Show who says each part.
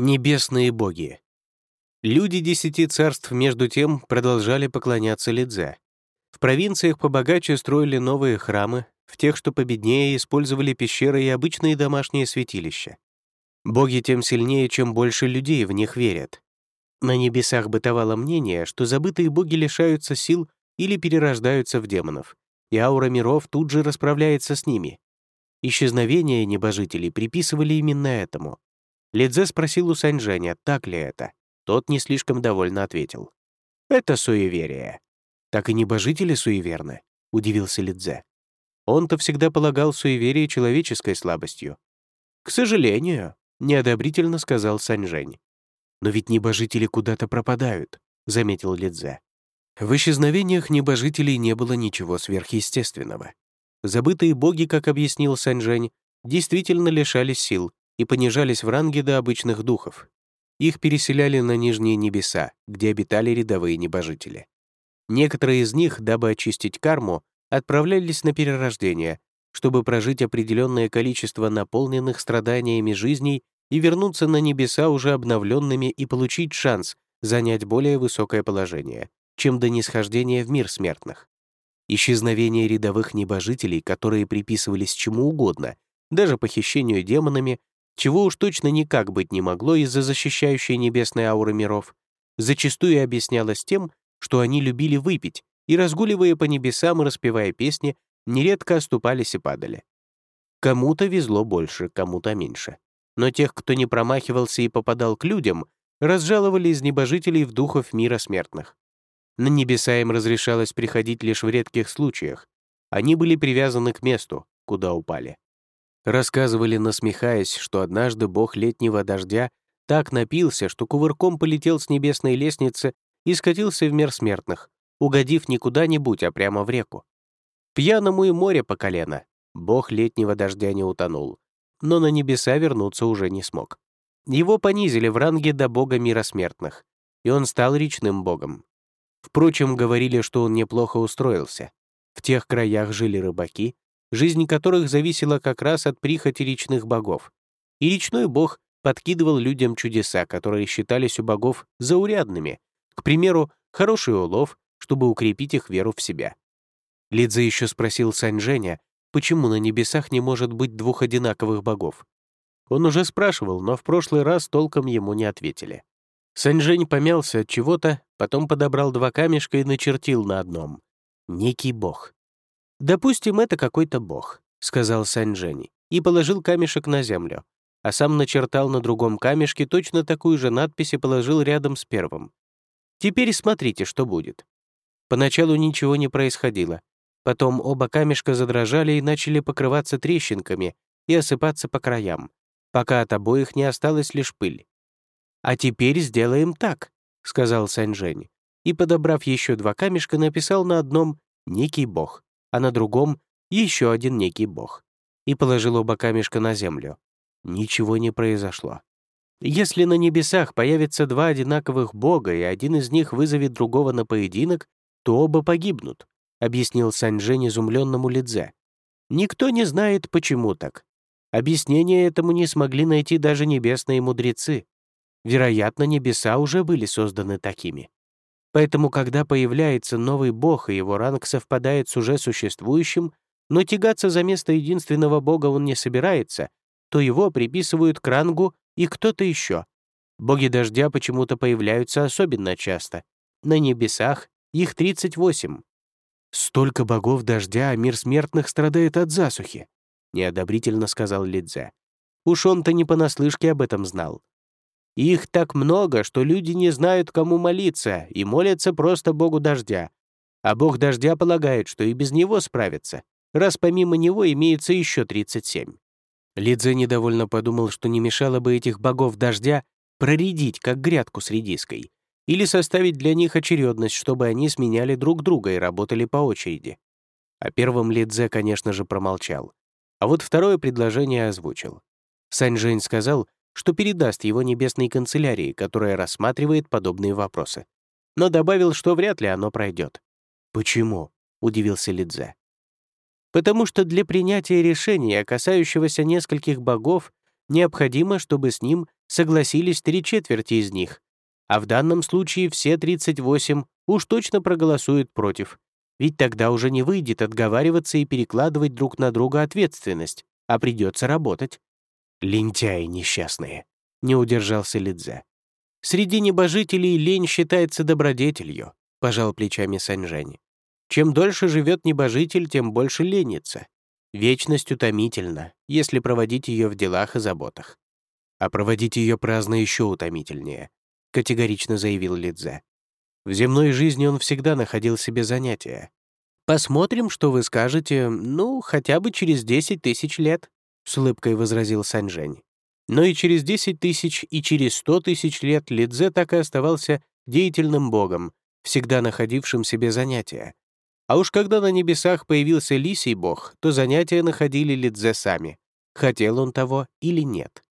Speaker 1: Небесные боги. Люди десяти царств, между тем, продолжали поклоняться Лидзе. В провинциях побогаче строили новые храмы, в тех, что победнее, использовали пещеры и обычные домашние святилища. Боги тем сильнее, чем больше людей в них верят. На небесах бытовало мнение, что забытые боги лишаются сил или перерождаются в демонов, и аура миров тут же расправляется с ними. Исчезновение небожителей приписывали именно этому. Лидзе спросил у Саньжэня, так ли это. Тот не слишком довольно ответил. «Это суеверие». «Так и небожители суеверны», — удивился Лидзе. Он-то всегда полагал суеверие человеческой слабостью. «К сожалению», — неодобрительно сказал Саньжэнь. «Но ведь небожители куда-то пропадают», — заметил Лидзе. В исчезновениях небожителей не было ничего сверхъестественного. Забытые боги, как объяснил Саньжэнь, действительно лишались сил, и понижались в ранге до обычных духов. Их переселяли на нижние небеса, где обитали рядовые небожители. Некоторые из них, дабы очистить карму, отправлялись на перерождение, чтобы прожить определенное количество наполненных страданиями жизней и вернуться на небеса уже обновленными и получить шанс занять более высокое положение, чем до нисхождения в мир смертных. Исчезновение рядовых небожителей, которые приписывались чему угодно, даже похищению демонами, чего уж точно никак быть не могло из-за защищающей небесной ауры миров, зачастую объяснялось тем, что они любили выпить и, разгуливая по небесам и распевая песни, нередко оступались и падали. Кому-то везло больше, кому-то меньше. Но тех, кто не промахивался и попадал к людям, разжаловали из небожителей в духов мира смертных. На небеса им разрешалось приходить лишь в редких случаях. Они были привязаны к месту, куда упали. Рассказывали, насмехаясь, что однажды бог летнего дождя так напился, что кувырком полетел с небесной лестницы и скатился в мир смертных, угодив не куда-нибудь, а прямо в реку. Пьяному и море по колено. Бог летнего дождя не утонул, но на небеса вернуться уже не смог. Его понизили в ранге до бога мира смертных, и он стал речным богом. Впрочем, говорили, что он неплохо устроился. В тех краях жили рыбаки, жизнь которых зависела как раз от прихоти речных богов. И речной бог подкидывал людям чудеса, которые считались у богов заурядными, к примеру, хороший улов, чтобы укрепить их веру в себя. Лидзе еще спросил Саньжэня, почему на небесах не может быть двух одинаковых богов. Он уже спрашивал, но в прошлый раз толком ему не ответили. Саньжэнь помялся от чего-то, потом подобрал два камешка и начертил на одном. Некий бог. «Допустим, это какой-то бог», — сказал Саньжени, и положил камешек на землю, а сам начертал на другом камешке точно такую же надпись и положил рядом с первым. «Теперь смотрите, что будет». Поначалу ничего не происходило. Потом оба камешка задрожали и начали покрываться трещинками и осыпаться по краям, пока от обоих не осталась лишь пыль. «А теперь сделаем так», — сказал Саньжень, и, подобрав еще два камешка, написал на одном «Некий бог», а на другом — еще один некий бог, и положил оба камешка на землю. Ничего не произошло. Если на небесах появятся два одинаковых бога, и один из них вызовет другого на поединок, то оба погибнут, объяснил Саньжен изумленному Лидзе. Никто не знает, почему так. Объяснение этому не смогли найти даже небесные мудрецы. Вероятно, небеса уже были созданы такими. Поэтому, когда появляется новый бог, и его ранг совпадает с уже существующим, но тягаться за место единственного бога он не собирается, то его приписывают к рангу и кто-то еще. Боги дождя почему-то появляются особенно часто. На небесах их 38. «Столько богов дождя, а мир смертных страдает от засухи», — неодобрительно сказал Лидзе. Уж он-то не понаслышке об этом знал. Их так много, что люди не знают, кому молиться, и молятся просто Богу дождя. А Бог дождя полагает, что и без него справится, раз помимо него имеется еще 37. Лидзе недовольно подумал, что не мешало бы этих богов дождя проредить, как грядку с редиской, или составить для них очередность, чтобы они сменяли друг друга и работали по очереди. О первом Лидзе, конечно же, промолчал. А вот второе предложение озвучил. Саньжэнь сказал, что передаст его небесной канцелярии, которая рассматривает подобные вопросы. Но добавил, что вряд ли оно пройдет. «Почему?» — удивился Лидзе. «Потому что для принятия решения, касающегося нескольких богов, необходимо, чтобы с ним согласились три четверти из них, а в данном случае все 38 уж точно проголосуют против, ведь тогда уже не выйдет отговариваться и перекладывать друг на друга ответственность, а придется работать. «Лентяи несчастные», — не удержался Лидзе. «Среди небожителей лень считается добродетелью», — пожал плечами Саньжэнь. «Чем дольше живет небожитель, тем больше ленится. Вечность утомительна, если проводить ее в делах и заботах. А проводить ее праздно еще утомительнее», — категорично заявил Лидзе. В земной жизни он всегда находил себе занятия. «Посмотрим, что вы скажете, ну, хотя бы через 10 тысяч лет», — с улыбкой возразил Саньжень. Но и через 10 тысяч, и через 100 тысяч лет Лидзе так и оставался деятельным богом, всегда находившим себе занятия. А уж когда на небесах появился лисий бог, то занятия находили Лидзе сами, хотел он того или нет.